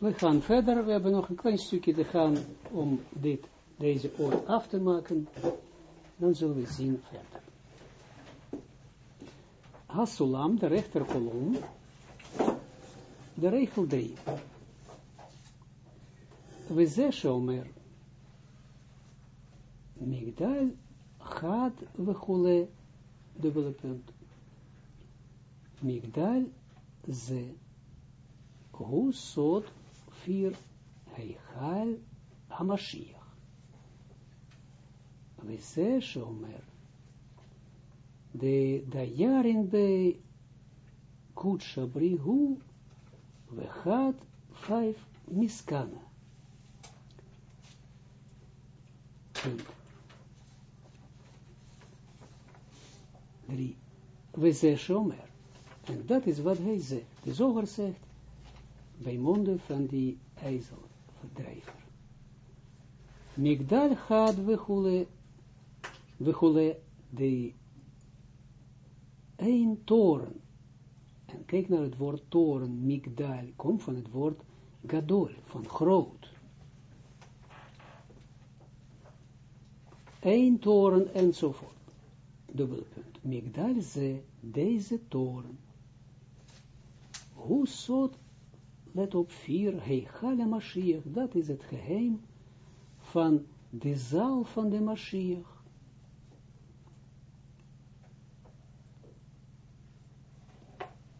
We gaan verder, we hebben nog een klein stukje te gaan om dit, deze oort af te maken. Dan zullen we zien verder. Hasulam, de rechterkolom, de regel 3. We zeggen shomer, migdal gaat we dubbele punt. Migdal ze, hoe sot vier heichal hamashiach. We zeggen shomer, de dajarin bij Kutsha Brihu, we gaat vijf miskana. Drie. We zeggen shomer. En dat is wat hij zegt. De zoger zegt, bij monden van die ijzelverdrijver. Migdal gaat we hule, we hule, de een toren. En kijk naar het woord toren, migdal, komt van het woord gadol, van groot. Een toren enzovoort. Dubbele punt. Migdal ze, deze toren. Hoe soort, let op vier, Heichale Mashiach, dat is het geheim van de zaal van de Mashiach.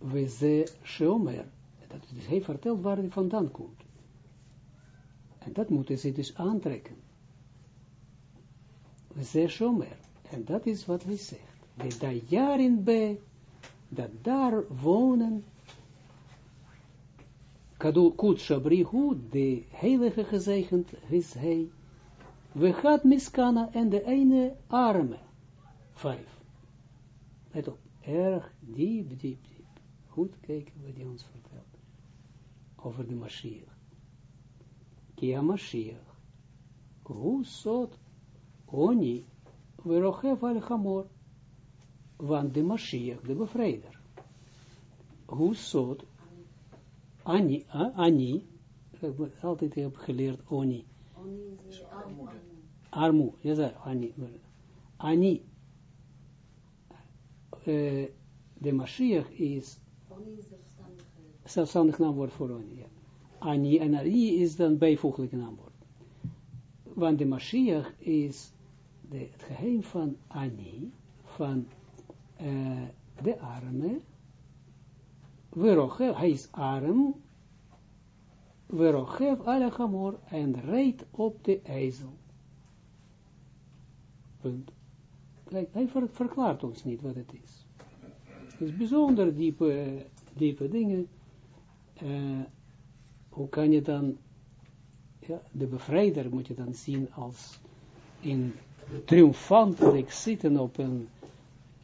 we ze shomer, dat is, hij vertelt waar hij vandaan komt. En dat moeten ze dus aantrekken. We ze shomer, en dat is wat hij zegt. De dat daar wonen, Kut Shabrihu, de heilige gezegend is hij, we gaat miskana en de ene arme, vijf. Let op, erg diep, diep, diep goed kijken wat hij ons vertelt. Over de Mashiach. Kia Mashiach. Hoe sot oni verochef al. Want de Mashiach, de bevrijder. Hoe sot Ani, Ani, ik altijd heb geleerd Oni. Oni is armoede. Armoe, ja, Ani. Ani, uh, de Mashiach is zelfstandig naamwoord voor Oni. Ja. Ani en Ari is dan bijvoeglijke naamwoord. Want de Mashiach is de, het geheim van Ani, van uh, de arme, Verochev, hij is arm, Verochev alle hamor en rijdt op de ijzel. Punt. Hij ver, verklaart ons niet wat het is. Het is bijzonder diepe, diepe dingen. Uh, hoe kan je dan, ja, de bevrijder moet je dan zien als in triomfantelijk zitten op een,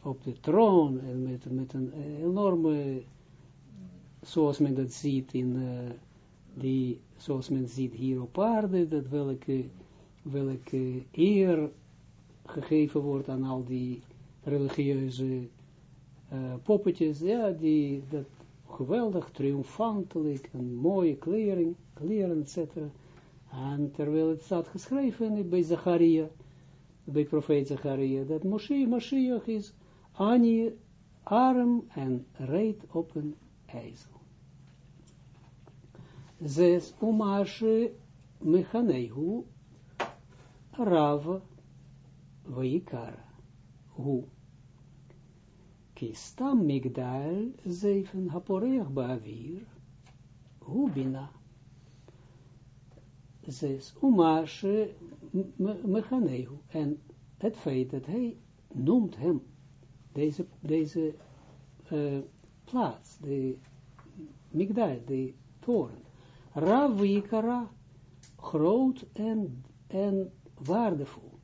op de troon en met, met een enorme, zoals men dat ziet in, uh, die, zoals men ziet hier op aarde, dat welke, welke eer gegeven wordt aan al die religieuze uh, poppetjes, ja, die, dat geweldig, triomfantelijk, en mooie kleren, kleren, etc. En terwijl het staat geschreven bij Zacharia, bij profeet Zacharia, dat Moshe, Mashiach is Ani, arm en reed op een ijzel. Zes, Umashe Mechanehu, Rav, Vaikara, Hu. Kistam migdal zeven haporeach ba'avir, hu bina. Zes, umashe mechanehu. En het feit dat hij noemt hem, deze, deze uh, plaats, de migdal, de toren, ravikara, groot en, en waardevol.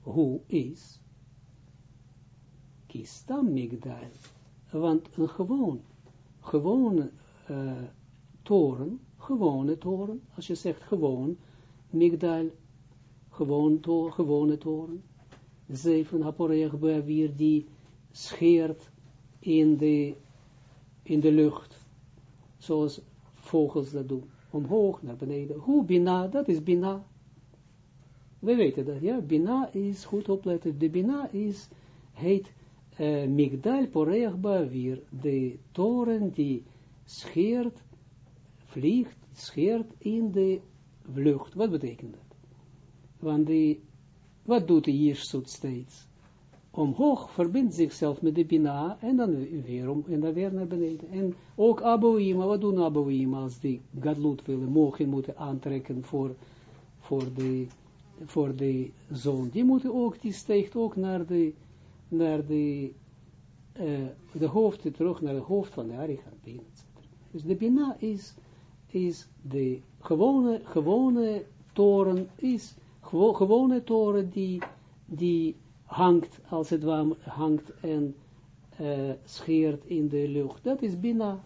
Hoe is kistam migdal, want een gewoon, gewone uh, toren, gewone toren, als je zegt gewoon, migdal, gewoon to, gewone toren, zeven haporeach weer die scheert in de, in de lucht, zoals vogels dat doen. Omhoog, naar beneden. Hoe bina, dat is bina. We weten dat, ja. Bina is, goed opletten, de bina is, heet uh, Migdal Poreach Ba'avir, de toren die scheert, vliegt, scheert in de vlucht. Wat betekent dat? Want die, wat doet de Jirsut steeds? Omhoog verbindt zichzelf met de Bina en dan weer om, en dan weer naar beneden. En ook Abouima, wat doen Abouima als die Gadlut willen, mogen moeten aantrekken voor, voor de voor de zon. Die moeten ook, die steekt ook naar de, naar de, uh, de hoofd, terug naar het hoofd van de Arichanpin. Dus de Bina is, is de gewone, gewone toren, is gewo, gewone toren die, die hangt, als het ware, hangt en uh, scheert in de lucht. Dat is Bina.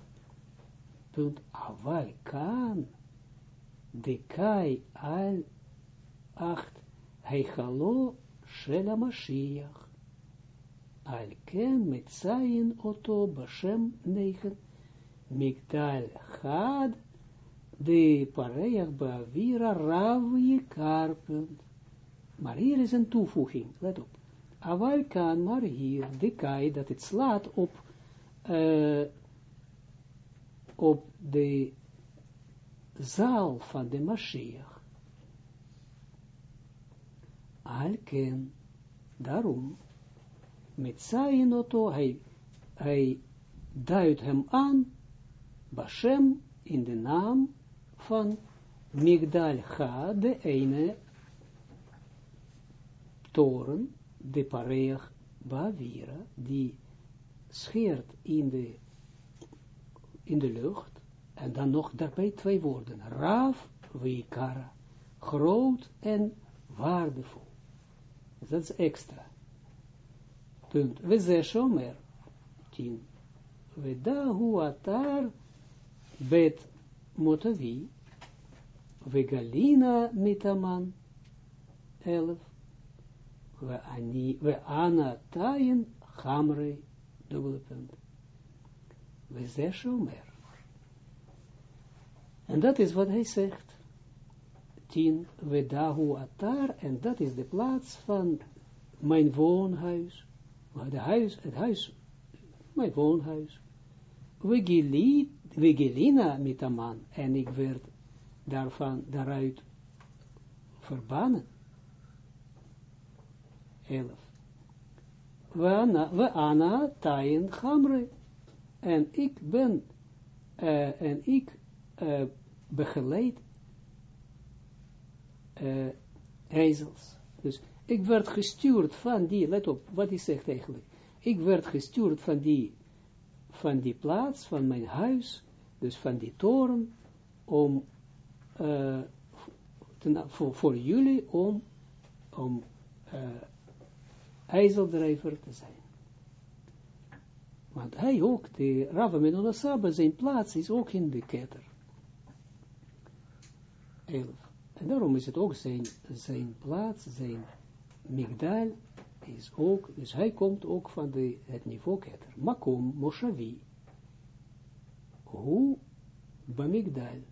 Punt. Aval kan de kai al acht, Heichalo Shela Mashiach. Al ken met oto bashem negen, Migdal Chad, de pareach ba'avira rav yikar, Maar hier is een toevoeging, let op. Aval kan, maar hier, de kai, dat het slaat op, uh, op de zaal van de Mashiach. Alken, daarom, met zijn auto, hij, hij duidt hem aan, Bashem, in de naam van Migdal Cha, de ene toren, de pareach Bavira, die scheert in de, in de lucht, en dan nog daarbij twee woorden, Rav, Weikara, groot en waardevol. Dat is extra. Punt. We ze shomer. Tien. We dahu atar bet motavi. We galina mitaman. Elf. We, ani, we hamre. Dubbele punt. We ze shomer. En dat is wat hij zegt tien, Vedahu Atar, en dat is de plaats van mijn woonhuis, de huis, het huis, mijn woonhuis. Vigilina mitaman, en ik werd daarvan, daaruit verbannen. Elf. We ana taien gamre, en ik ben, uh, en ik uh, begeleid uh, ezels. Dus ik werd gestuurd van die, let op, wat hij zegt eigenlijk. Ik werd gestuurd van die, van die plaats, van mijn huis, dus van die toren, om, uh, ten, voor, voor jullie, om, om uh, ijzeldrijver te zijn. Want hij ook, de Rava Menonasaba, zijn plaats is ook in de ketter. Elf. En daarom is het ook zijn, zijn plaats, zijn migdal, is ook, dus hij komt ook van de, het niveau ketter. Makom Moshavi. Hu bamigdal.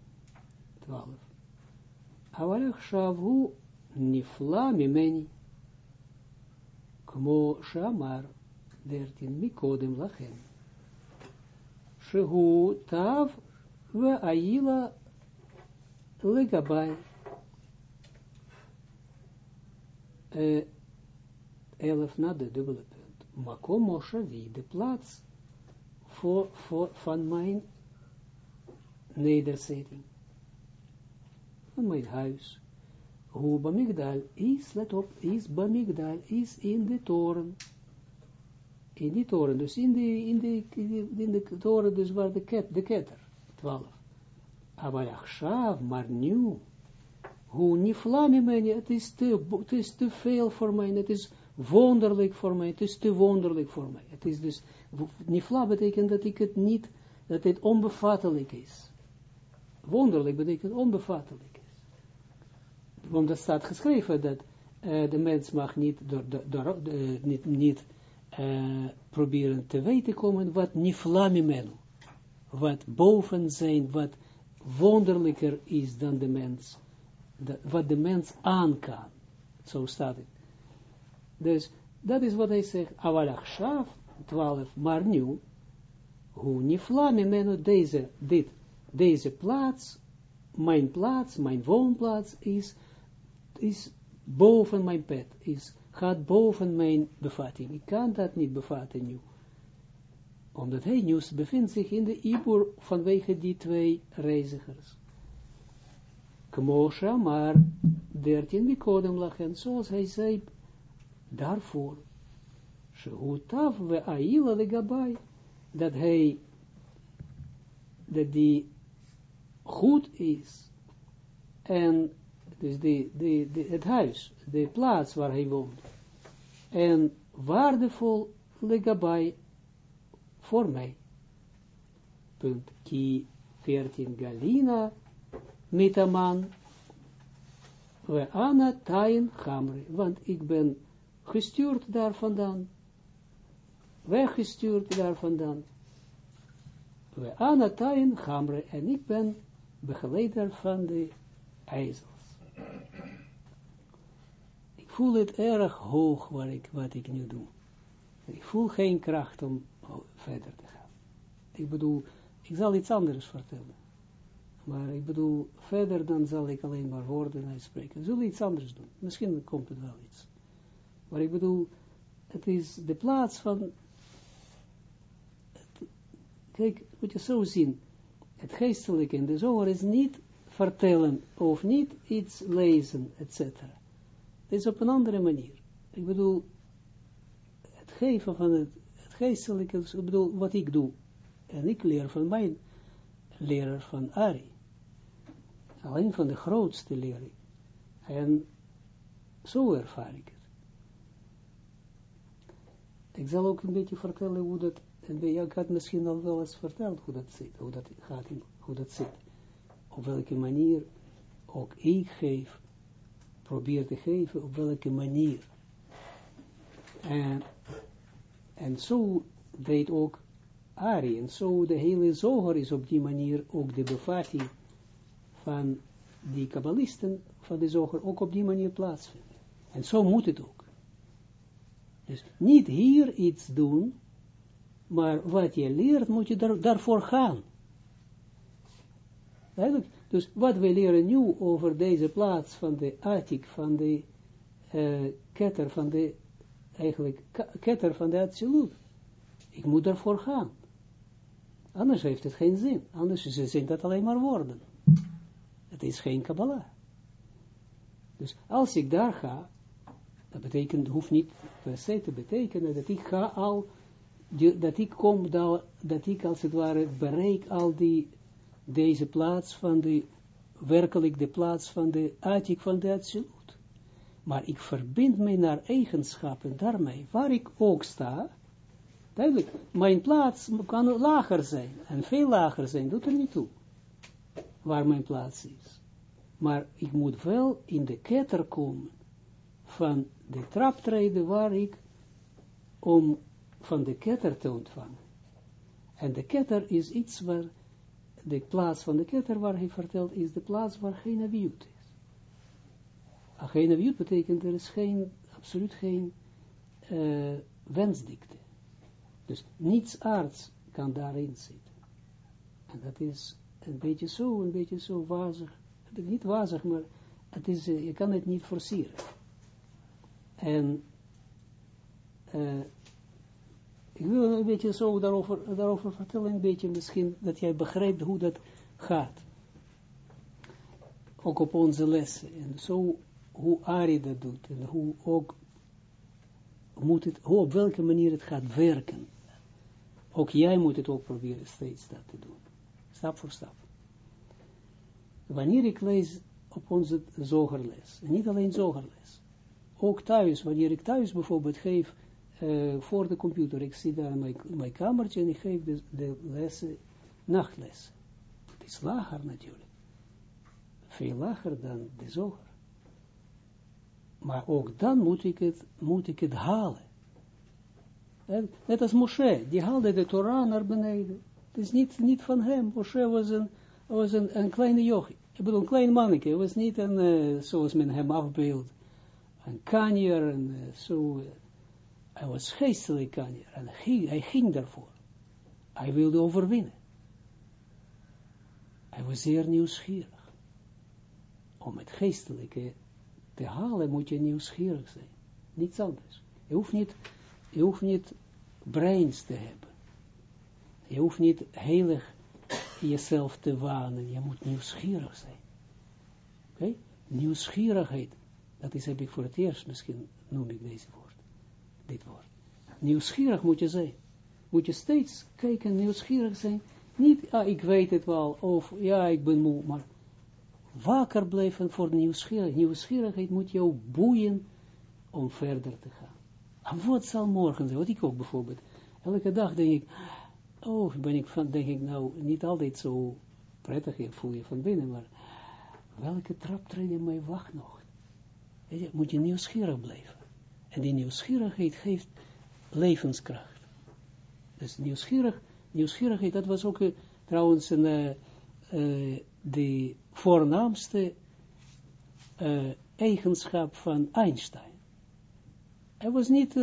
12. Avalach shavu nifla mimeni. Kmo shamar. 13. Mikodem lachem. Shehu tav ve aila legabai. uh, elf na de dubbele punt. Makom Moshavi, de plaats voor, voor, van mijn nederzetting. Van mijn huis. Hoe Bamigdal is, let op, is Bamigdal, is in de toren. In die toren, dus in de, in de, in toren, dus waar de, ket, de ketter, 12. Avalachshav, maar nu, hoe nifla mimeni, het is te, het is te veel voor mij, het is wonderlijk voor mij, het is te wonderlijk voor mij. Het is dus, nifla betekent dat ik het niet, dat het onbevattelijk is. Wonderlijk betekent onbevattelijk. Want er staat geschreven dat uh, de mens mag niet, door, door, uh, niet, niet uh, proberen te weten komen wat nifla mimenu, wat boven zijn, wat wonderlijker is dan de mens, wat de mens aan kan. Zo staat het. Dus, dat is wat hij zegt, Avalachshav, 12, maar nu, hoe nifla mimenu deze, dit, deze plaats, mijn plaats, mijn woonplaats is, is boven mijn bed, is, gaat boven mijn bevatting. Ik kan dat niet bevatten nu. Omdat hij nu bevindt zich in de Ibor vanwege die twee reizigers. Kmosha, maar 13 Mikodem lachen, zoals hij zei, daarvoor. We aila legabai, dat hij, dat die goed is, en dus de, de, het huis, de plaats waar hij woont, en waardevol legabai voor mij. Punt. Ki 14 Galina mitaman we Anna Tain Hamre, want ik ben gestuurd daar vandaan, weggestuurd daar vandaan. We Anna Tain Hamre, en ik ben begeleider van de ijzels. Voel het erg hoog wat ik, wat ik nu doe. Ik voel geen kracht om verder te gaan. Ik bedoel, ik zal iets anders vertellen. Maar ik bedoel, verder dan zal ik alleen maar woorden uitspreken. Zullen iets anders doen. Misschien komt het wel iets. Maar ik bedoel, het is de plaats van... Het, kijk, moet je zo zien. Het geestelijke in de zomer is niet vertellen of niet iets lezen, etc. Het is op een andere manier. Ik bedoel, het geven van het, geestelijke, ik bedoel, wat ik doe. En ik leer van mijn leraar van Ari alleen van de grootste leer En zo ervaar ik het. Ik zal ook een beetje vertellen hoe dat, en ik had misschien al wel eens verteld hoe dat zit, hoe dat gaat, hoe dat zit. Op welke manier ook ik geef, probeer te geven, op welke manier. En, en zo deed ook Ari, en zo de hele zoger is op die manier ook de bevatting van die kabbalisten van de zoger ook op die manier plaatsvinden. En zo moet het ook. Dus niet hier iets doen, maar wat je leert, moet je daar, daarvoor gaan. Eigenlijk, dus wat we leren nu over deze plaats van de attic, van de uh, ketter, van de, eigenlijk, ketter van de absolute. Ik moet daarvoor gaan. Anders heeft het geen zin. Anders zijn dat alleen maar woorden. Het is geen Kabbalah. Dus als ik daar ga, dat betekent, hoeft niet per se te betekenen dat ik ga al, dat ik kom, dat, dat ik als het ware bereik al die, deze plaats van de, werkelijk de plaats van de attic van de absolute. Maar ik verbind mij naar eigenschappen daarmee, waar ik ook sta, duidelijk, mijn plaats kan lager zijn, en veel lager zijn, doet er niet toe waar mijn plaats is. Maar ik moet wel in de ketter komen van de traptreden waar ik om van de ketter te ontvangen. En de ketter is iets waar, de plaats van de ketter waar hij vertelt, is de plaats waar geen aviut is. Geen aviut betekent er is geen, absoluut geen uh, wensdikte. Dus niets aards kan daarin zitten. En dat is een beetje zo, een beetje zo wazig. Niet wazig, maar het is, uh, je kan het niet forceren. En uh, ik wil een beetje zo daarover, daarover vertellen, een beetje misschien, dat jij begrijpt hoe dat gaat. Ook op onze lessen. En zo, hoe Ari dat doet. En hoe ook, moet het, hoe op welke manier het gaat werken. Ook jij moet het ook proberen steeds dat te doen stap voor stap. Wanneer ik lees op onze zogerles, en niet alleen zogerles, ook thuis, wanneer ik thuis bijvoorbeeld geef uh, voor de computer, ik zit daar in mijn, mijn kamertje en ik geef de, de lessen, nachtles. Het is lager natuurlijk. Veel lager dan de zoger. Maar ook dan moet ik het, moet ik het halen. net als Moshe, die haalde de Torah naar beneden. Het is niet, niet van hem. Moshe was een was een, een kleine jochie. Ik bedoel, een klein manneke. Hij was niet een, eh, zoals men hem afbeeldt. Een kanjer, en eh, zo. eh, hij was geestelijk kanjer. En hij, hij ging daarvoor. Hij wilde overwinnen. Hij was zeer nieuwsgierig. Om het geestelijke te halen moet je nieuwsgierig zijn. Niets anders. Je hoeft niet, je hoeft niet breins te hebben. Je hoeft niet heilig jezelf te wanen. Je moet nieuwsgierig zijn. Oké? Nieuwsgierigheid. Dat is, heb ik voor het eerst, misschien noem ik deze woord. Dit woord. Nieuwsgierig moet je zijn. Moet je steeds kijken, nieuwsgierig zijn. Niet, ah, ik weet het wel, of ja, ik ben moe, maar wakker blijven voor nieuwsgierigheid. Nieuwsgierigheid moet jou boeien om verder te gaan. En wat zal morgen zijn? Wat ik ook bijvoorbeeld. Elke dag denk ik, oh, ben ik van, denk ik nou, niet altijd zo prettig, je voel je van binnen, maar welke traptreden mij wacht nog? Je, moet je nieuwsgierig blijven. En die nieuwsgierigheid geeft levenskracht. Dus nieuwsgierig, nieuwsgierigheid, dat was ook eh, trouwens een, eh, eh, de voornaamste eigenschap van Einstein. Hij was niet,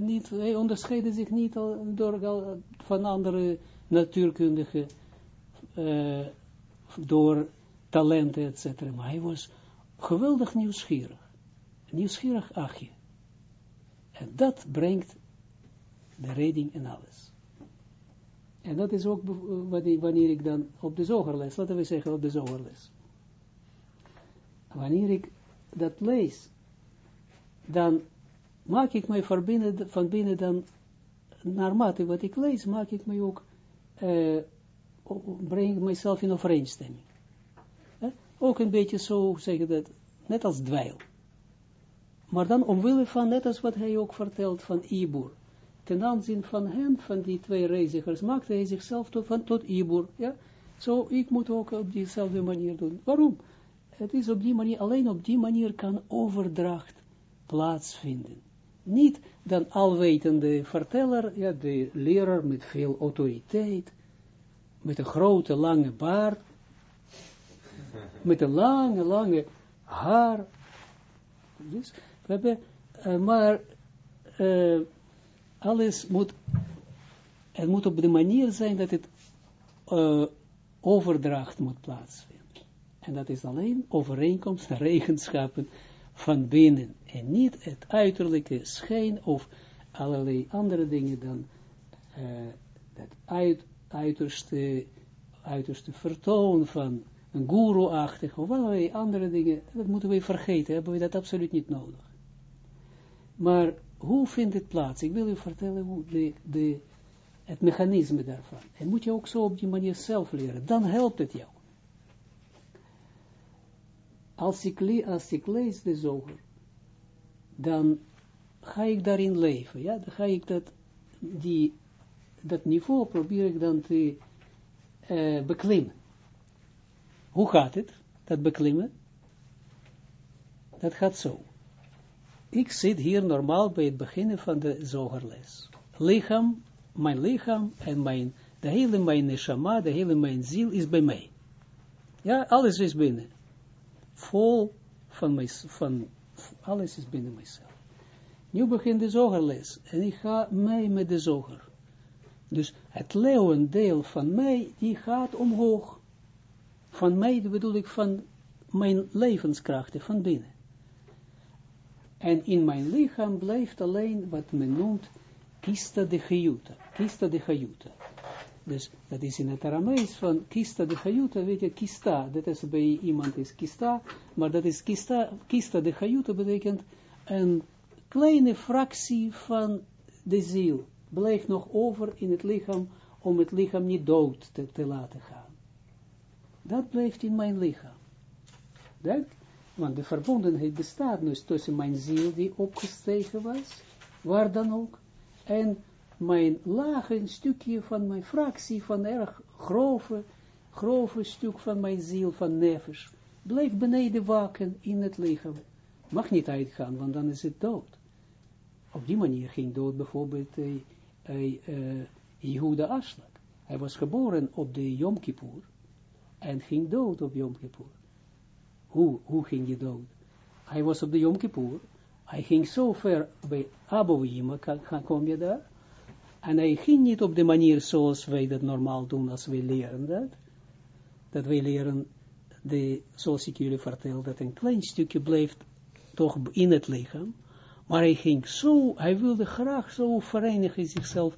niet hij onderscheidde zich niet door, van andere natuurkundigen, door talenten, etc. Maar hij was geweldig nieuwsgierig. Nieuwsgierig achje. En dat brengt de redding en alles. En dat is ook wanneer, ik dan op de zogerles, laten we zeggen op de zogerles. Wanneer ik dat lees, dan maak ik mij van binnen, dan, naarmate wat ik lees, maak ik mij ook, eh, breng ik mezelf in overeenstemming. Hè? Ook een beetje zo, zeg je dat, net als dweil. Maar dan omwille van, net als wat hij ook vertelt van Ibor. Ten aanzien van hen, van die twee reizigers, maakte hij zichzelf tot, van, tot Ibor. Ja? Zo, ik moet ook op diezelfde manier doen. Waarom? Het is op die manier, alleen op die manier kan overdracht plaatsvinden. Niet dan alwetende verteller, ja, de leraar met veel autoriteit, met een grote lange baard, met een lange, lange haar. Dus, we eh, maar eh, alles moet, het moet op de manier zijn dat het eh, overdracht moet plaatsvinden. En dat is alleen overeenkomst en eigenschappen van binnen. En niet het uiterlijke schijn of allerlei andere dingen dan het uit, uiterste, uiterste vertoon van een guru-achtig of allerlei andere dingen. Dat moeten we vergeten, hebben we dat absoluut niet nodig. Maar hoe vindt het plaats? Ik wil u vertellen hoe de, de, het mechanisme daarvan. En moet je ook zo op die manier zelf leren. Dan helpt het jou. Als ik, als ik lees de zoger, dan ga ik daarin leven. Ja? Dan ga ik dat, die, dat niveau probeer ik dan te eh, beklimmen. Hoe gaat het, dat beklimmen? Dat gaat zo. Ik zit hier normaal bij het beginnen van de zogerles. Lichaam, mijn lichaam en mijn, de hele mijn neshama, de hele mijn ziel is bij mij. Ja, alles is binnen. Vol van mij, van, alles is binnen mijzelf. Nu begint de zogerles en ik ga mee met de zoger. Dus het leeuwendeel van mij, die gaat omhoog. Van mij bedoel ik van mijn levenskrachten, van binnen. En in mijn lichaam blijft alleen wat men noemt kista de chayuta. Kista de chayuta. Dus dat is in het Aramees van kista de chayuta, weet je, kista, dat is bij iemand is kista, maar dat is kista, kista de chayuta betekent een kleine fractie van de ziel, blijft nog over in het lichaam, om het lichaam niet dood te, te laten gaan. Dat blijft in mijn lichaam. Duidelijk? Want de verbondenheid bestaat dus tussen mijn ziel die opgestegen was, waar dan ook, en mijn lage stukje van mijn fractie, van erg grove, grove stuk van mijn ziel, van nefesh, blijft beneden waken in het lichaam. Mag niet uitgaan, want dan is het dood. Op die manier ging dood bijvoorbeeld uh, uh, uh, Yehuda Aslak. Hij was geboren op de Yom Kippur, en ging dood op Yom Kippur. Hoe, hoe ging hij dood? Hij was op de Yom Kippur, hij ging zo ver bij Abouima, kom je daar, en hij ging niet op de manier zoals wij dat normaal doen als wij leren dat, dat wij leren, de, zoals ik jullie vertel, dat een klein stukje blijft toch in het lichaam, maar hij ging zo, hij wilde graag zo verenigen zichzelf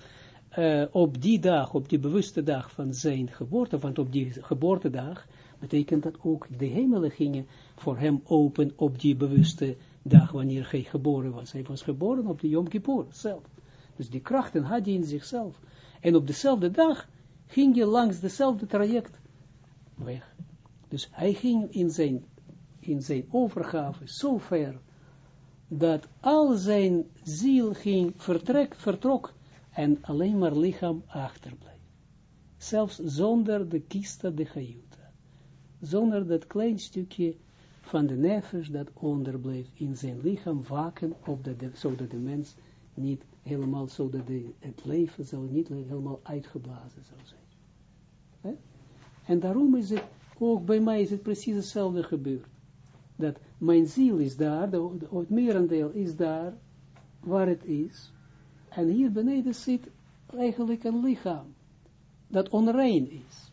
uh, op die dag, op die bewuste dag van zijn geboorte, want op die geboortedag betekent dat ook de hemelen gingen voor hem open op die bewuste dag wanneer hij geboren was. Hij was geboren op de Yom Kippur zelf. Dus die krachten had hij in zichzelf. En op dezelfde dag ging je langs dezelfde traject weg. Dus hij ging in zijn, in zijn overgave zo ver, dat al zijn ziel ging, vertrek, vertrok, en alleen maar lichaam achterblijft. Zelfs zonder de kista de chayuta. Zonder dat klein stukje van de nefesh dat onderblijft in zijn lichaam waken, op de, zodat de mens niet helemaal, zodat de, het leven zou niet helemaal uitgeblazen zou zijn. En daarom is het, ook bij mij is het precies hetzelfde gebeurd. Dat mijn ziel is daar, de, het merendeel is daar, waar het is, en hier beneden zit eigenlijk een lichaam dat onrein is.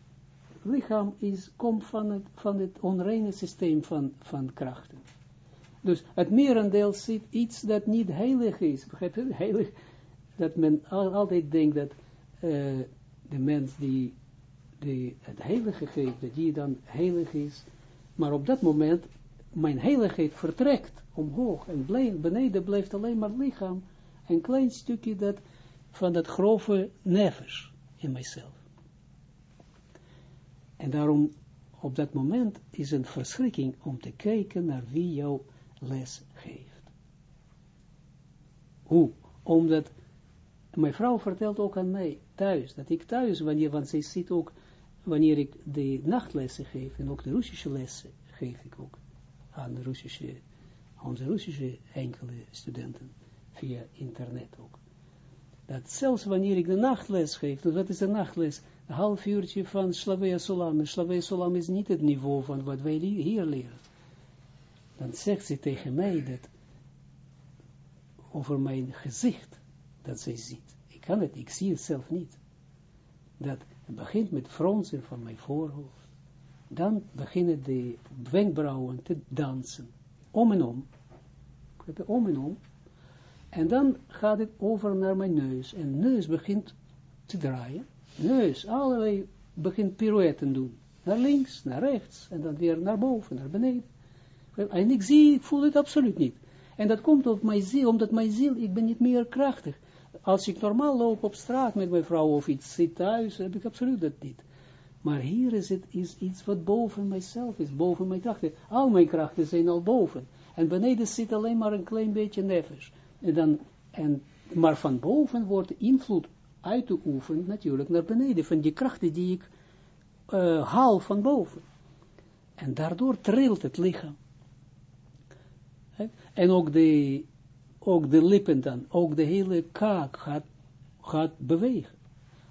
Lichaam is, komt van het, van het onreine systeem van, van krachten. Dus het merendeel zit iets dat niet heilig is. Begrijp je? Heilig, dat men altijd denkt dat uh, de mens die, die het heilige geeft, dat die dan heilig is. Maar op dat moment, mijn heiligheid vertrekt omhoog en beneden blijft alleen maar lichaam een klein stukje dat, van dat grove nevers in mijzelf. En daarom, op dat moment, is een verschrikking om te kijken naar wie jou les geeft. Hoe? Omdat, mijn vrouw vertelt ook aan mij thuis, dat ik thuis, wanneer, want zij ziet ook, wanneer ik de nachtlessen geef, en ook de Russische lessen geef ik ook aan de Russische, onze Russische enkele studenten via internet ook. Dat zelfs wanneer ik de nachtles geef, dus wat is de nachtles? Een half uurtje van Slavea Solam. Slavea Solam is niet het niveau van wat wij hier leren. Dan zegt ze tegen mij dat over mijn gezicht, dat zij ziet. Ik kan het, ik zie het zelf niet. Dat het begint met fronsen van mijn voorhoofd. Dan beginnen de wenkbrauwen te dansen. Om en om. Om en om. En dan gaat het over naar mijn neus. En neus begint te draaien. Neus, allerlei, begint pirouetten doen. Naar links, naar rechts. En dan weer naar boven, naar beneden. En ik zie, ik voel het absoluut niet. En dat komt op mijn ziel, omdat mijn ziel, ik ben niet meer krachtig. Als ik normaal loop op straat met mijn vrouw of iets zit thuis, heb ik absoluut dat niet. Maar hier is het is iets wat boven mijzelf is, boven mijn krachten. Al mijn krachten zijn al boven. En beneden zit alleen maar een klein beetje nefes. En dan, en, maar van boven wordt invloed uit te oefenen natuurlijk naar beneden, van die krachten die ik uh, haal van boven. En daardoor trilt het lichaam. En ook de, ook de lippen dan, ook de hele kaak gaat, gaat bewegen.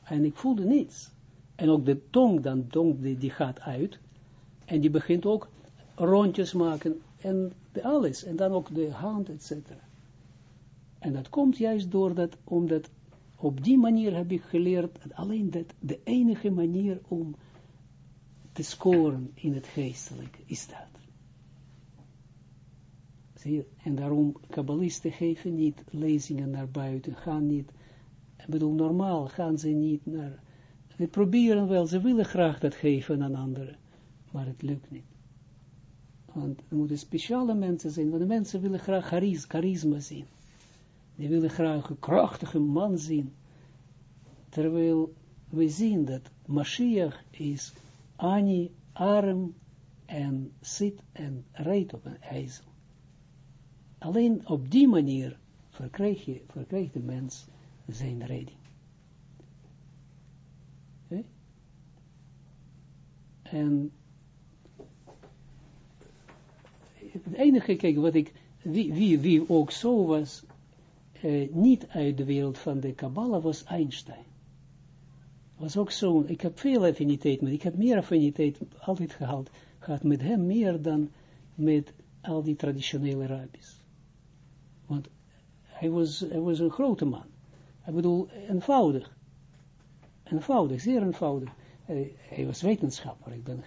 En ik voelde niets. En ook de tong dan, tong die, die gaat uit. En die begint ook rondjes maken en de alles. En dan ook de hand, et cetera. En dat komt juist door dat, omdat op die manier heb ik geleerd, alleen dat de enige manier om te scoren in het geestelijke is dat. En daarom, kabbalisten geven niet lezingen naar buiten, gaan niet, ik bedoel, normaal gaan ze niet naar, ze proberen wel, ze willen graag dat geven aan anderen, maar het lukt niet. Want er moeten speciale mensen zijn, want de mensen willen graag charisma zien die willen graag een krachtige man zien. Terwijl we zien dat Mashiach is ani, arm en zit en rijdt op een ijzel. Alleen op die manier verkrijgt de mens zijn redding. En het enige, kijk, wat ik, wie, wie, wie ook zo was, uh, niet uit de wereld van de Kabbalah was Einstein. was ook zo, ik heb veel affiniteit met, ik heb meer affiniteit altijd gehad, met hem meer dan met al die traditionele rabbis. Want hij was, was een grote man. Ik bedoel, eenvoudig. Eenvoudig, zeer eenvoudig. Hij, hij was wetenschapper. Ik, ben,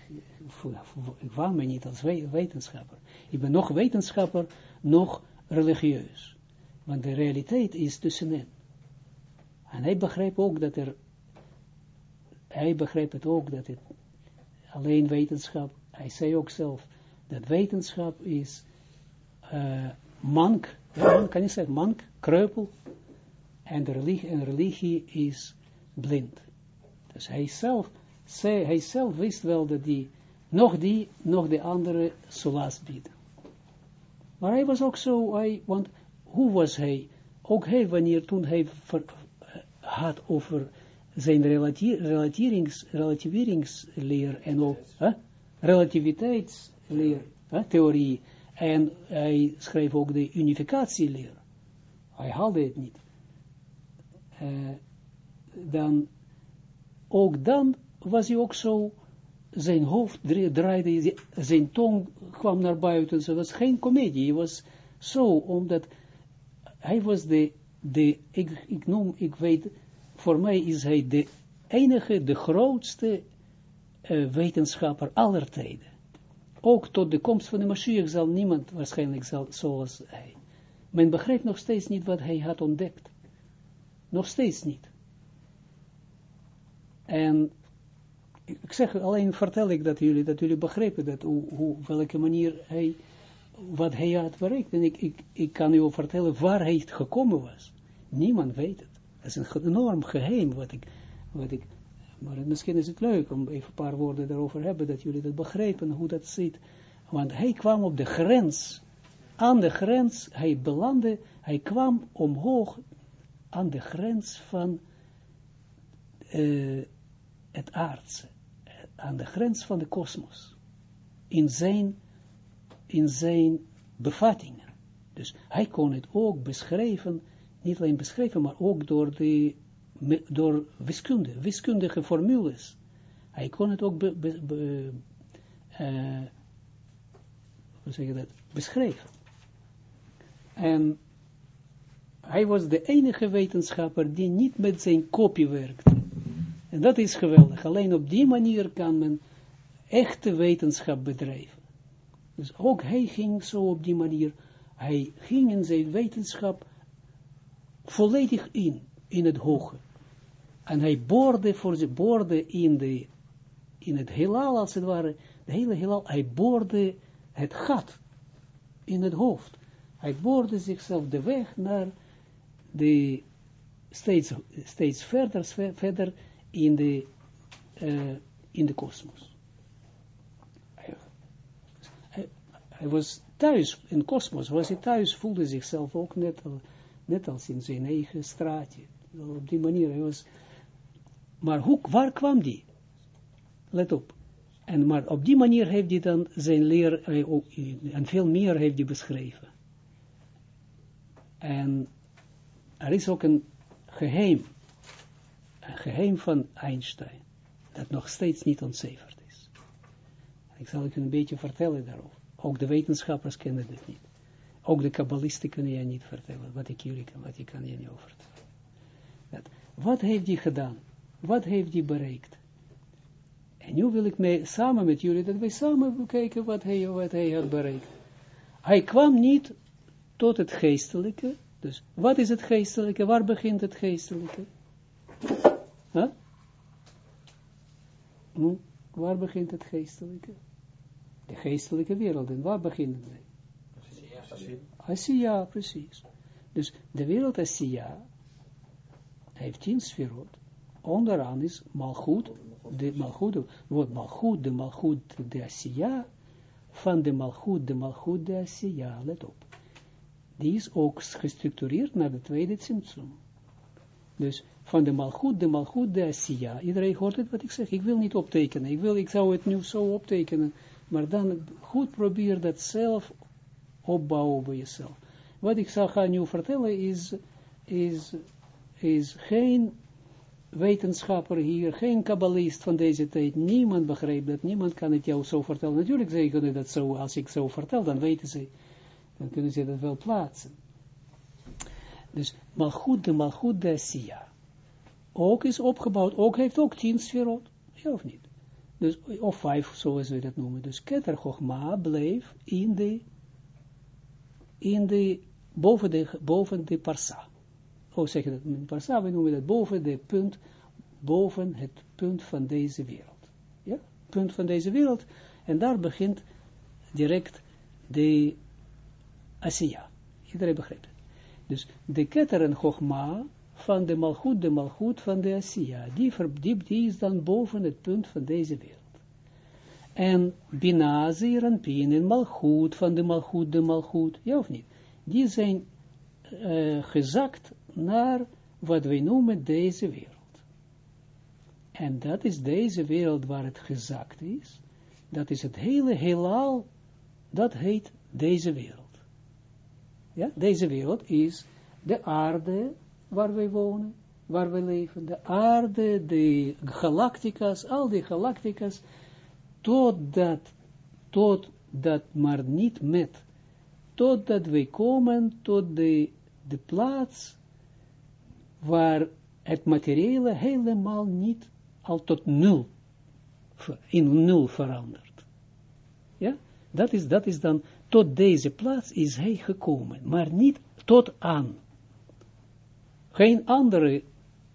ik niet als wetenschapper. Ik ben nog wetenschapper, nog religieus. Want de realiteit is tussenin. En hij begreep ook dat er, hij begreep het ook dat het alleen wetenschap, hij zei ook zelf, dat wetenschap is uh, mank, kan je zeggen, mank, kreupel, en, de religie, en religie is blind. Dus hij zelf, zei, hij zelf wist wel dat die, nog die, nog de andere solas bieden. Maar hij was ook zo, want hoe was hij? Ook hij, wanneer toen hij ver, had over zijn relativeringsleer relativeringsleer en ook hè, relativiteitsleer, hè, theorie, en hij schreef ook de unificatieleer. Hij haalde het niet. Uh, dan, ook dan was hij ook zo, zijn hoofd draaide, zijn tong kwam naar buiten, zo was geen komedie, hij was zo, omdat hij was de, de ik, ik noem, ik weet, voor mij is hij de enige, de grootste uh, wetenschapper aller tijden. Ook tot de komst van de Mashiach zal niemand waarschijnlijk zal, zoals hij. Men begrijpt nog steeds niet wat hij had ontdekt. Nog steeds niet. En ik zeg alleen, vertel ik dat jullie, dat jullie begrijpen dat, hoe, hoe, welke manier hij, wat hij had bereikt. En ik, ik, ik kan u vertellen waar hij gekomen was. Niemand weet het. Dat is een enorm geheim wat ik, wat ik, maar misschien is het leuk om even een paar woorden daarover te hebben, dat jullie dat begrijpen, hoe dat zit. Want hij kwam op de grens, aan de grens, hij belandde, hij kwam omhoog aan de grens van uh, het aardse, aan de grens van de kosmos, in zijn, in zijn bevattingen. Dus hij kon het ook beschrijven, niet alleen beschrijven, maar ook door, de, door wiskunde, wiskundige formules. Hij kon het ook be, uh, hoe dat, beschrijven. En hij was de enige wetenschapper die niet met zijn kopie werkte. En dat is geweldig. Alleen op die manier kan men echte wetenschap bedrijven. Dus ook hij ging zo op die manier, hij ging in zijn wetenschap volledig in, in het hoge. En hij boorde voor ze, boorde in, de, in het heelal als het ware, de hele heelal, hij boorde het gat in het hoofd. Hij boorde zichzelf de weg naar de steeds, steeds verder, verder in de, uh, in de kosmos. Hij, hij, was thuis, in kosmos was hij thuis, voelde zichzelf ook net, net als in zijn eigen straatje. Op die manier, was, maar hoe, waar kwam die? Let op. En maar op die manier heeft hij dan zijn leer, en veel meer heeft hij beschreven. En er is ook een geheim, een geheim van Einstein, dat nog steeds niet ontcijferd is. Ik zal het een beetje vertellen daarover. Ook de wetenschappers kennen dit niet. Ook de kabbalisten kunnen je niet vertellen, wat ik jullie kan, wat ik kan je niet over wat heeft hij gedaan? Wat heeft hij bereikt? En nu wil ik mee, samen met jullie, dat wij samen bekijken wat hij, wat hij had bereikt. Hij kwam niet tot het geestelijke, dus wat is het geestelijke? Waar begint het geestelijke? Huh? Hm? Waar begint het geestelijke? De geestelijke wereld. En waar beginnen wij? Asiya, precies. Dus de wereld Asiya heeft tien sferot. Onderaan is Malchut, de Malchut, wordt Malchut, de Malchut de Asiya, van de Malchut, de Malchut de Asiya, let op die is ook gestructureerd naar de tweede Tsimtsum. Dus van de malgoed, de malgoed, de Asiya. Iedereen hoort het wat ik zeg. Ik wil niet optekenen. Ik, wil, ik zou het nu zo optekenen. Maar dan goed probeer dat zelf opbouwen bij jezelf. Wat ik zou gaan nu vertellen is, is, is geen wetenschapper hier, geen kabbalist van deze tijd, niemand begrijpt dat, niemand kan het jou zo vertellen. Natuurlijk ze dat als ik zo vertel, dan weten ze, dan kunnen ze dat wel plaatsen. Dus malchut de malchut de Sia. Ook is opgebouwd, ook heeft ook tien sferot, ja of niet? Dus, of vijf, zoals we dat noemen. Dus Keter Chochma bleef in de, in de, boven de, boven de parsa. Hoe zeg je dat? In parsa, we noemen dat boven de punt, boven het punt van deze wereld. Ja, punt van deze wereld. En daar begint direct de Asiya. Iedereen begrijpt het. Dus de Keter en Chochma van de malgoed, de malgoed van de Asiya, die, die, die is dan boven het punt van deze wereld. En Binazir en Pin en malgoed van de malgoed, de malgoed, ja of niet? Die zijn uh, gezakt naar wat wij noemen deze wereld. En dat is deze wereld waar het gezakt is. Dat is het hele heelal, dat heet deze wereld. Ja, deze wereld is de aarde waar wij wonen, waar wij leven, de aarde, de galactica's, al die galactica's, totdat, totdat maar niet met, totdat wij komen tot de, de plaats waar het materiële helemaal niet al tot nul, in nul verandert. Ja, dat is, dat is dan, tot deze plaats is hij gekomen, maar niet tot aan. Geen andere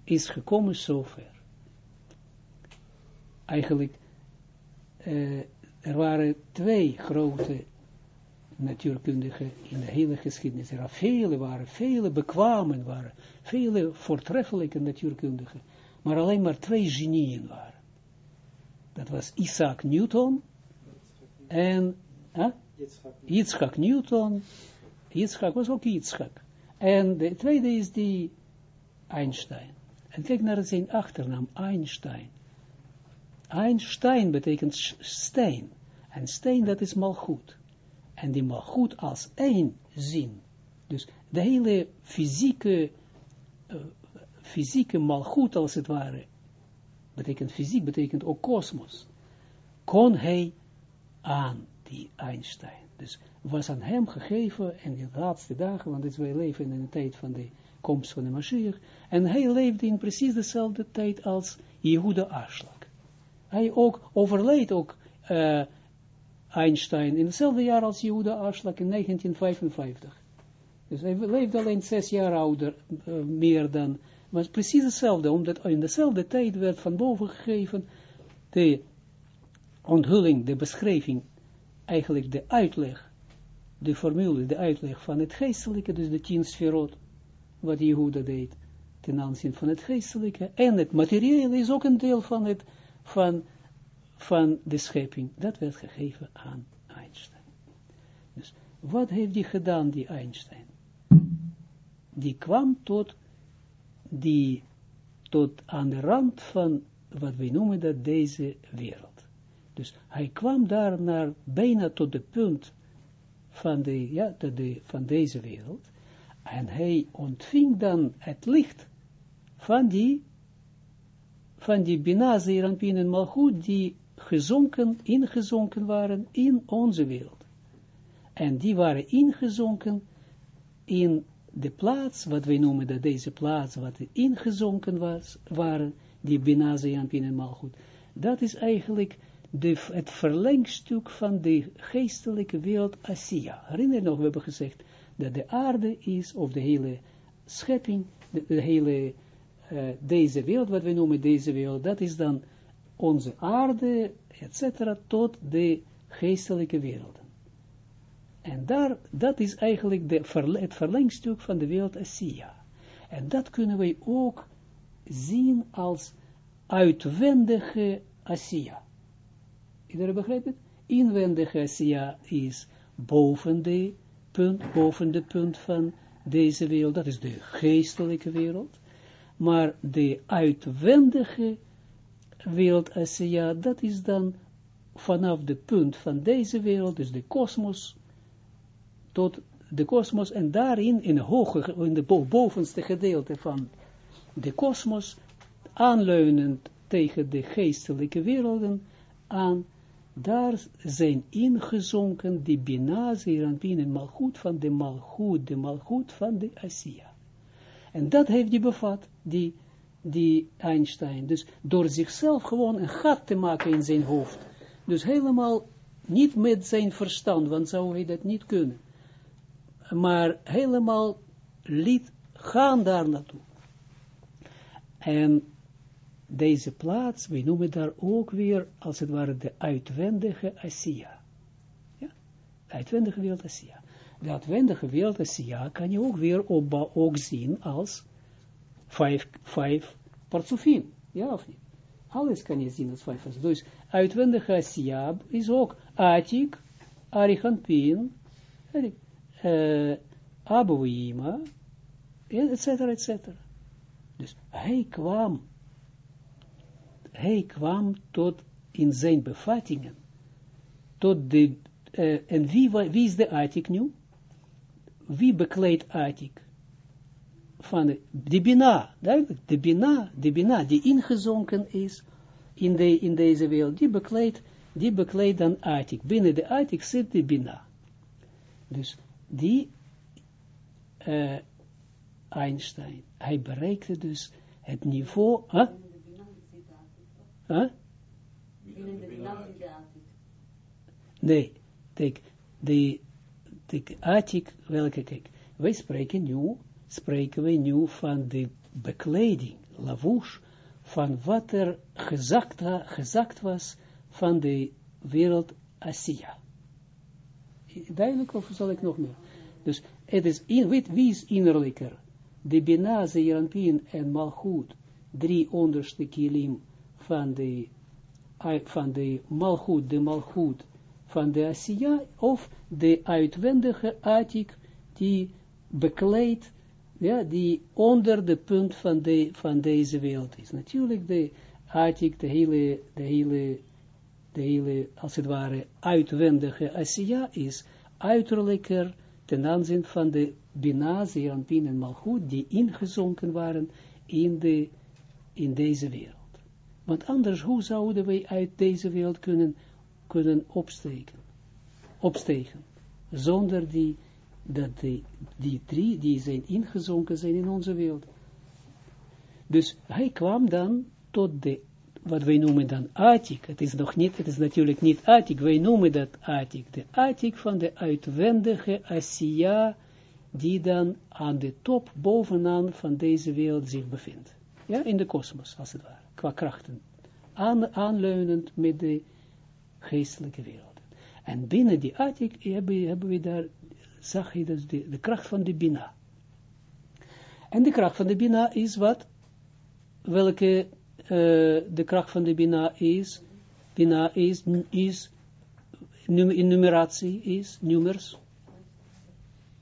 is gekomen zover. Eigenlijk, uh, er waren twee grote natuurkundigen in de hele geschiedenis. Er waren vele, waren vele bekwamen, waren vele voortreffelijke natuurkundigen, maar alleen maar twee genieën waren. Dat was Isaac Newton en huh? Yitzhak Newton. Yitzhak was ook Yitzhak. En de tweede is die Einstein. En kijk naar zijn achternaam, Einstein. Einstein betekent steen. En steen, dat is malgoed. En die malgoed als één zin. Dus de hele fysieke, uh, fysieke malgoed als het ware, betekent fysiek, betekent ook kosmos, kon hij aan die Einstein. Dus was aan hem gegeven in de laatste dagen, want wij leven in een tijd van de komst van de Mashiach, en hij leefde in precies dezelfde tijd als Jehuda Aslak. Hij ook overleed ook uh, Einstein in hetzelfde jaar als Jehuda Aslak in 1955. Dus hij leefde alleen zes jaar ouder, uh, meer dan, maar precies hetzelfde, omdat in dezelfde tijd werd van boven gegeven de onthulling, de beschrijving, eigenlijk de uitleg, de formule, de uitleg van het geestelijke, dus de tien sferot, wat Jehuda deed ten aanzien van het geestelijke. En het materiële is ook een deel van, het, van, van de schepping. Dat werd gegeven aan Einstein. Dus wat heeft hij gedaan, die Einstein? Die kwam tot, die, tot aan de rand van wat wij noemen dat deze wereld. Dus hij kwam daar naar bijna tot de punt van, de, ja, de, van deze wereld. En hij ontving dan het licht van die, van die en Malchut, die gezonken, ingezonken waren in onze wereld. En die waren ingezonken in de plaats, wat wij noemen dat deze plaats, wat ingezonken was, waren, die Binazir en en Malchut. Dat is eigenlijk de, het verlengstuk van de geestelijke wereld Asiya. Herinner je nog, we hebben gezegd, dat de aarde is, of de hele schepping, de, hele, uh, deze wereld, wat we noemen deze wereld, dat is dan onze aarde, etc., tot de geestelijke werelden. En daar, dat is eigenlijk de, het verlengstuk van de wereld Asiya. En dat kunnen wij ook zien als uitwendige Asiya. Iedereen begrijpt het? Inwendige Asiya is boven de punt, boven de punt van deze wereld, dat is de geestelijke wereld, maar de uitwendige wereld, ja, dat is dan vanaf de punt van deze wereld, dus de kosmos, tot de kosmos, en daarin, in, hoge, in de bovenste gedeelte van de kosmos, aanleunend tegen de geestelijke werelden aan, daar zijn ingezonken die Bina, Zeranpin en Malchut van de Malchut, de Malchut van de Asiya. En dat heeft hij bevat, die, die Einstein. Dus door zichzelf gewoon een gat te maken in zijn hoofd. Dus helemaal niet met zijn verstand, want zou hij dat niet kunnen. Maar helemaal liet gaan daar naartoe. En deze plaats, we noemen daar ook weer, als het ware, de uitwendige Asiya. Ja? Uitwendige wereld Asiya. De uitwendige wereld Asiya kan je ook weer opbouwen, ook zien als vijf, vijf partsofim. Ja of niet? Alles kan je zien als vijf partsofim. Dus uitwendige Asiya is ook Atik, Arichanpin, uh, Abouima, et cetera, et cetera. Dus hij kwam, hij kwam tot in zijn bevattingen, tot de, uh, en wie, wie is de Atik nu? Wie bekleedt Atik? Van de, de Bina, duidelijk, de Bina, de Bina, die ingezonken is in, de, in deze wereld, die bekleedt, die bekleedt dan Atik. Binnen de Atik zit de Bina. Dus die uh, Einstein. Hij bereikte dus het niveau... Huh? Huh? Nee, kijk, de, de attic, welke, kijk, wij spreken nu, spreken wij nu van de bekleding, lavouche, van wat er gezakt, gezakt was van de wereld Asia. Duidelijk, of zal ik nog meer? Dus het is, in, wie is innerlijker? de Bina, Zeeranpien en Malchut, drie onderste kilim van de, van de Malchut, de van de Asiya, of de uitwendige Atik, die bekleedt, ja, die onder de punt van, de, van deze wereld is. Natuurlijk de Atik, de hele, de hele, de hele, als het ware, uitwendige Asiya is uiterlijker ten aanzien van de Bina, Zeranpin en Malchut, die ingezonken waren in, de, in deze wereld. Want anders, hoe zouden wij uit deze wereld kunnen, kunnen opsteken? Opstegen. Zonder die, dat die, die drie, die zijn ingezonken zijn in onze wereld. Dus hij kwam dan tot de, wat wij noemen dan Atik. Het is nog niet, het is natuurlijk niet Atik, wij noemen dat Atik. De Atik van de uitwendige Asiya, die dan aan de top bovenaan van deze wereld zich bevindt. Ja, in de kosmos, als het ware, qua krachten. Aan, aanleunend met de geestelijke wereld. En binnen die attic hebben, hebben we daar, zag je dus de, kracht van de Bina. En de kracht van de Bina is wat? Welke uh, de kracht van de Bina is? Bina is, is in numeratie is, nummers,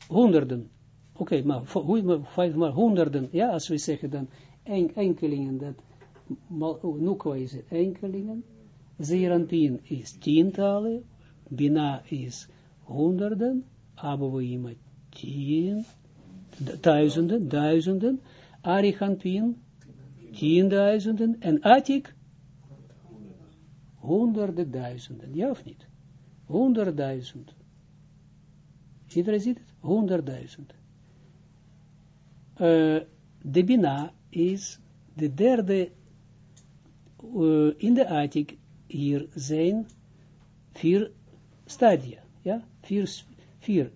honderden. Oké, maar, vijf, maar honderden, ja, als we zeggen dan en, enkelingen, dat Nukwa is enkelingen, Zeranpin is tientallen, Bina is honderden, Abouima tien, duizenden, duizenden, Arichanpin tienduizenden, en Atik honderden duizenden, ja of niet? Honderdduizend. Iedereen ziet het? honderdduizend. Uh, de Bina is de derde, uh, in de Attic hier zijn vier stadia, ja, vier, vier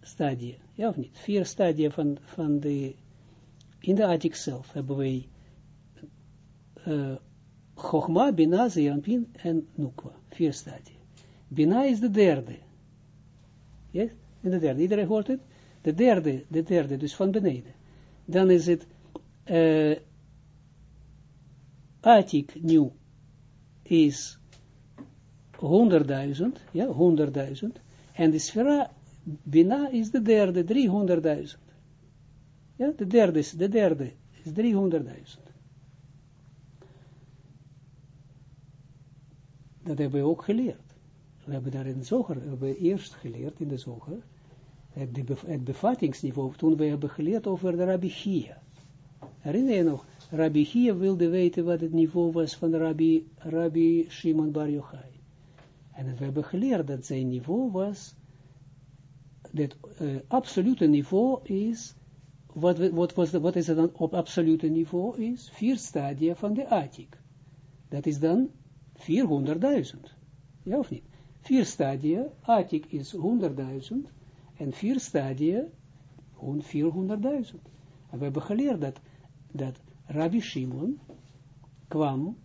stadia, ja of niet, vier stadia van, van de, in de Attic zelf hebben wij uh, Bina, Zeranpin en Nukwa, vier stadia. Bina is de derde, yes? En de derde, iedereen hoort het? De derde, de derde, dus van beneden. Dan is het uh, Atik nu is 100.000, ja, 100.000. En de sfera Bina is de derde, 300.000. Ja, de derde is, de derde is 300.000. Dat hebben we ook geleerd. We hebben daar in de zoger, we hebben eerst geleerd in de zoger, het, bevattingsniveau, toen we hebben geleerd over de Rabbi. Herinner je nog, Rabbi hier wilde weten wat het niveau was van Rabbi, Rabbi Shimon Bar Yochai. En we hebben geleerd dat zijn niveau was, dat uh, absolute niveau is, wat, wat, was, wat is het dan op absolute niveau is? Vier stadia van de Atik. Dat is dan 400.000. Ja of niet? Vier stadia, Atik is 100.000 en vier stadia 400.000. En we hebben geleerd dat, dat Rabbi Shimon kwam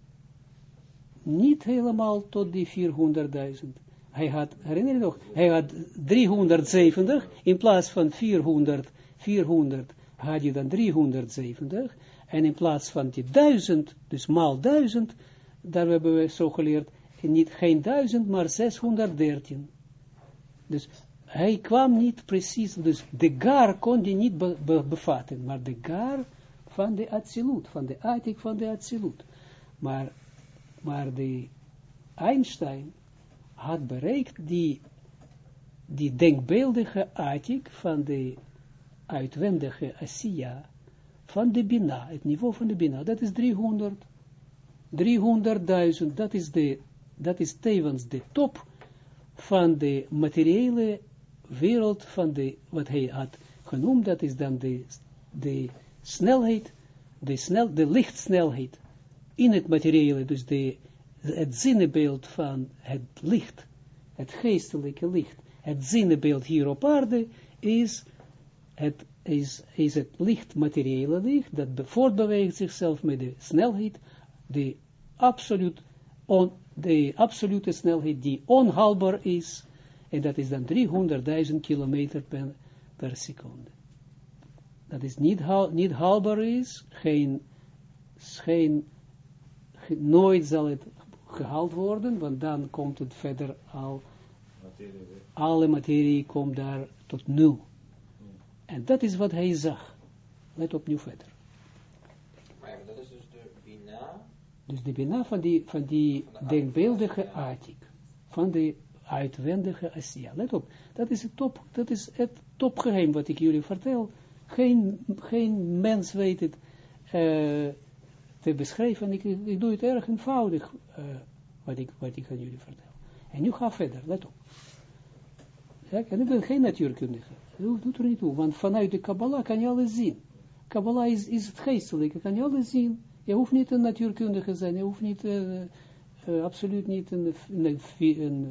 niet helemaal tot die 400.000. Hij had, herinner je nog, hij had 370, in plaats van 400, 400 had hij dan 370, en in plaats van die 1000, dus maal 1000, daar hebben we zo geleerd, niet geen 1000, maar 613. Dus hij kwam niet precies, dus de gar kon hij niet bevatten, maar de gar van de Atsilut, van de Atik van de Atsilut. Maar, maar de Einstein had bereikt die, die denkbeeldige Atik van de uitwendige Asiya, van de Bina, het niveau van de Bina, dat is 300, 300.000, dat is de, dat is tevens de top van de materiële wereld van de, wat hij had genoemd, dat is dan de, de snelheid, de, snel, de lichtsnelheid in het materiële, dus de, het zinnebeeld van het licht, het geestelijke licht, het zinnebeeld hier op aarde is het, is, is het licht, materiële licht, dat voortbeweegt zichzelf met de snelheid, de, absoluut on, de absolute snelheid die onhaalbaar is, en dat is dan 300.000 kilometer per, per seconde dat is niet, haal, niet haalbaar is, geen, geen, nooit zal het gehaald worden, want dan komt het verder al, materie alle materie komt daar tot nul. En dat is wat hij zag. Let opnieuw verder. Maar dat is dus de bina. Dus de bina van die, van die denkbeeldige atik. Van de uitwendige Asia. Let op, dat is het, top, dat is het topgeheim wat ik jullie vertel geen, geen mens weet het uh, te beschrijven. Ik, ik doe het erg eenvoudig, uh, wat, ik, wat ik aan jullie vertel. En nu ga verder, let op. Ja, en ik ben geen natuurkundige. Dat doet er niet toe, want vanuit de Kabbalah kan je alles zien. Kabbalah is, is het geestelijke, kan je alles zien. Je hoeft niet een natuurkundige te zijn, je hoeft niet, uh, absoluut niet een, een,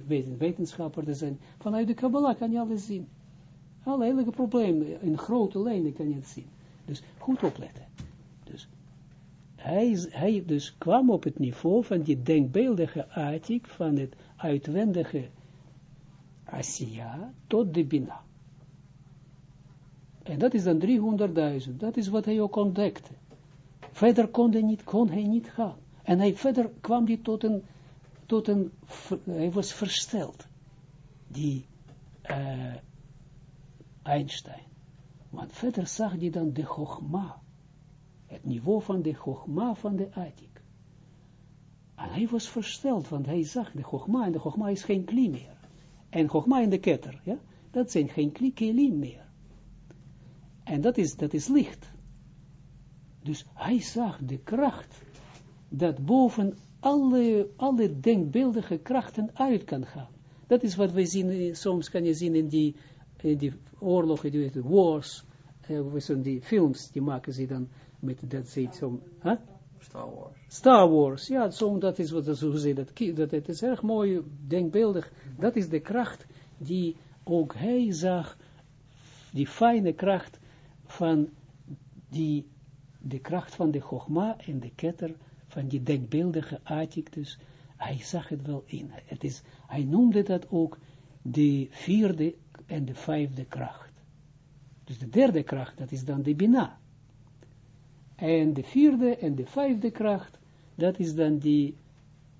een, wetenschapper te zijn. Vanuit de Kabbalah kan je alles zien. Alle problemen, in grote lijnen kan je het zien. Dus goed opletten. Dus hij, hij dus kwam op het niveau van die denkbeeldige atik, van het uitwendige Asiya tot de Bina. En dat is dan 300.000. Dat is wat hij ook ontdekte. Verder kon hij niet, kon hij niet gaan. En hij verder kwam hij tot een, tot een, hij was versteld. Die, uh, Einstein. Want verder zag hij dan de Chogma, het niveau van de Chogma van de Atik. En hij was versteld, want hij zag de Chogma, en de Chogma is geen kli meer. En Chogma in de ketter, ja, dat zijn geen kli, meer. En dat is, dat is licht. Dus hij zag de kracht, dat boven alle, alle denkbeeldige krachten uit kan gaan. Dat is wat we zien, soms kan je zien in die die oorlogen, die wars, uh, die films, die maken ze dan met dat ze zo, huh? Star Wars. Star Wars, ja, zo, dat is wat ze dat, dat het is erg mooi, denkbeeldig, dat is de kracht die ook hij zag, die fijne kracht van die, de kracht van de Chogma en de ketter, van die denkbeeldige Atik, dus hij zag het wel in. Het is, hij noemde dat ook de vierde en de vijfde kracht. Dus de derde kracht, dat is dan de Bina. En de vierde en de vijfde kracht, dat is dan die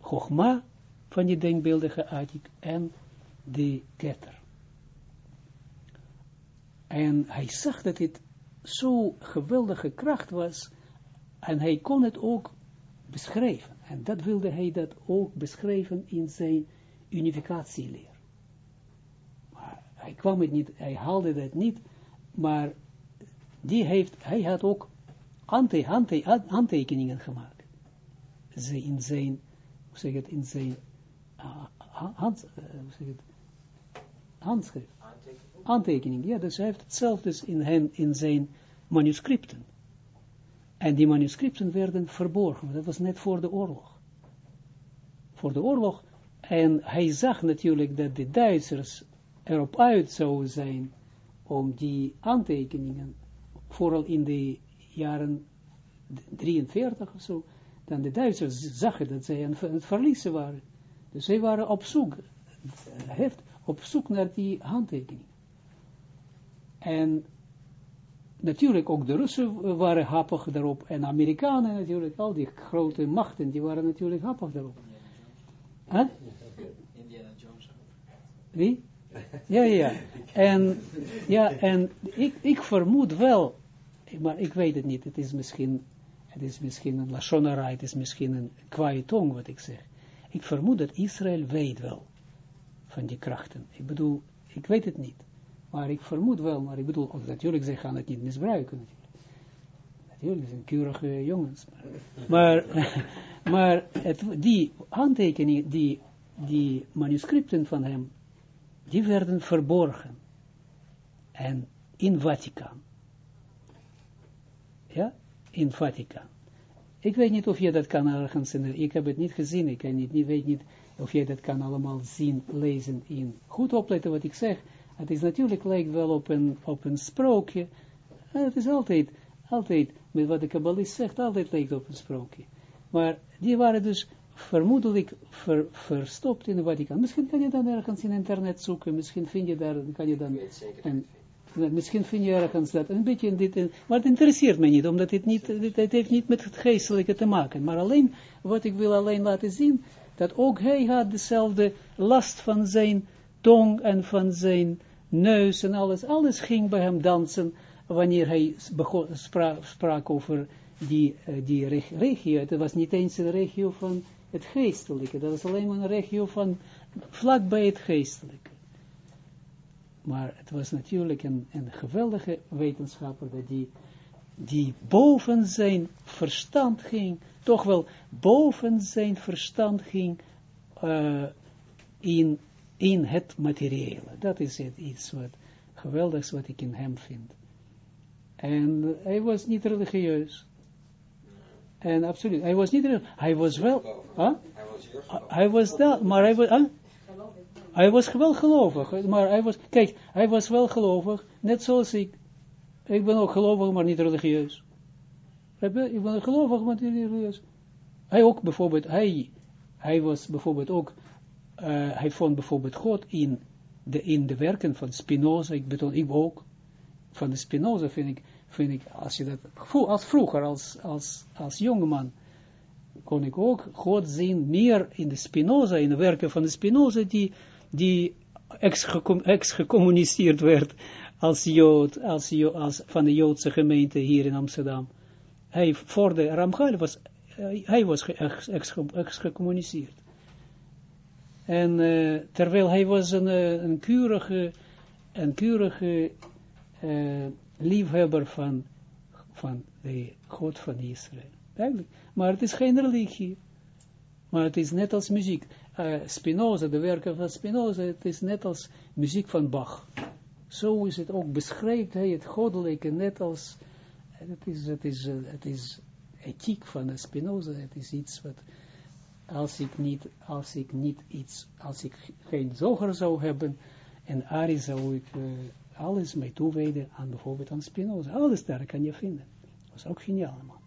Chogma van die denkbeeldige Atik en de Keter. En hij zag dat het zo geweldige kracht was, en hij kon het ook beschrijven. En dat wilde hij dat ook beschrijven in zijn unificatieleer hij kwam het niet, hij haalde het niet, maar die heeft, hij had ook ante, ante, handtekeningen gemaakt. Ze in zijn, hoe zeg het, in zijn uh, hand, uh, hoe zeg het, handschrift. Aantekening, ja, dus hij heeft hetzelfde in, hen, in zijn manuscripten. En die manuscripten werden verborgen, dat was net voor de oorlog. Voor de oorlog, en hij zag natuurlijk dat de Duitsers erop uit zouden zijn om die aantekeningen, vooral in de jaren 43 of zo, dan de Duitsers zagen dat zij aan het verliezen waren. Dus zij waren op zoek, heeft op zoek naar die handtekening. En natuurlijk ook de Russen waren happig daarop, en Amerikanen natuurlijk, al die grote machten, die waren natuurlijk happig daarop. Huh? Indiana Jones. Wie? Ja, ja. En, ja, en ik, ik vermoed wel, maar ik weet het niet, het is misschien, het is misschien een lashonara, het is misschien een kwaaie tong wat ik zeg. Ik vermoed dat Israël weet wel van die krachten. Ik bedoel, ik weet het niet. Maar ik vermoed wel, maar ik bedoel, natuurlijk, zij gaan het niet misbruiken. Natuurlijk, natuurlijk zijn keurige jongens. Maar, maar het, die handtekeningen, die, die manuscripten van hem, die werden verborgen. En in Vaticaan. Ja, in Vaticaan. Ik weet niet of je dat kan ergens, ik heb het niet gezien, ik weet niet of je dat kan allemaal zien, lezen in. Goed opletten wat ik zeg. Het is natuurlijk lijkt wel op een, op sprookje. Het is altijd, altijd, met wat de kabbalist zegt, altijd lijkt op een sprookje. Maar die waren dus vermoedelijk ver, verstopt in de Vaticaan. Misschien kan je dan ergens in internet zoeken, misschien vind je daar, kan je dan, en, misschien vind je ergens dat, een beetje in dit, maar het interesseert me niet, omdat het niet, het heeft niet met het geestelijke te maken, maar alleen, wat ik wil alleen laten zien, dat ook hij had dezelfde last van zijn tong en van zijn neus en alles, alles ging bij hem dansen, wanneer hij begon, spra sprak over die, uh, die regio, het was niet eens een regio van het geestelijke, dat was alleen maar een regio van vlakbij het geestelijke. Maar het was natuurlijk een, geweldige wetenschapper die, die boven zijn verstand ging, toch wel boven zijn verstand ging uh, in, in het materiële. Dat is het, iets wat geweldigs wat ik in hem vind. En hij was niet religieus. En absoluut, hij was niet religieus. Hij was wel, huh? hij was dat, maar hij was, huh? hij was wel gelovig, maar hij was, kijk, hij was wel gelovig, net zoals ik. Ik ben ook gelovig, maar niet religieus. Ik ben gelovig, maar niet religieus. Hij ook bijvoorbeeld, hij, hij was bijvoorbeeld ook, uh, hij vond bijvoorbeeld God in de, in de werken van Spinoza, ik bedoel, ik ook, van de Spinoza vind ik, vind ik, als je dat, als vroeger, als, als, als jongeman, kon ik ook God zien meer in de Spinoza, in de werken van de Spinoza, die, die ex-gecommuniceerd werd als Jood, als, als van de Joodse gemeente hier in Amsterdam. Hij, voor de Ramchal was hij was excommuniceerd. En uh, terwijl hij was een, uh, een keurige, een keurige liefhebber van, van de God van Israël. Maar het is geen religie. Maar het is net als muziek. Spinoza, de werken van Spinoza, het is net als muziek van Bach. Zo is het ook, beschrijft hij het goddelijke net als, het is, het is, het is ethiek van Spinoza, het is iets wat, als ik niet, als ik niet iets, als ik geen zoger zou hebben, en Ari zou ik uh, alles mee toewijden aan bijvoorbeeld aan Spinoza, alles daar kan je vinden. Dat is ook geniaal, man.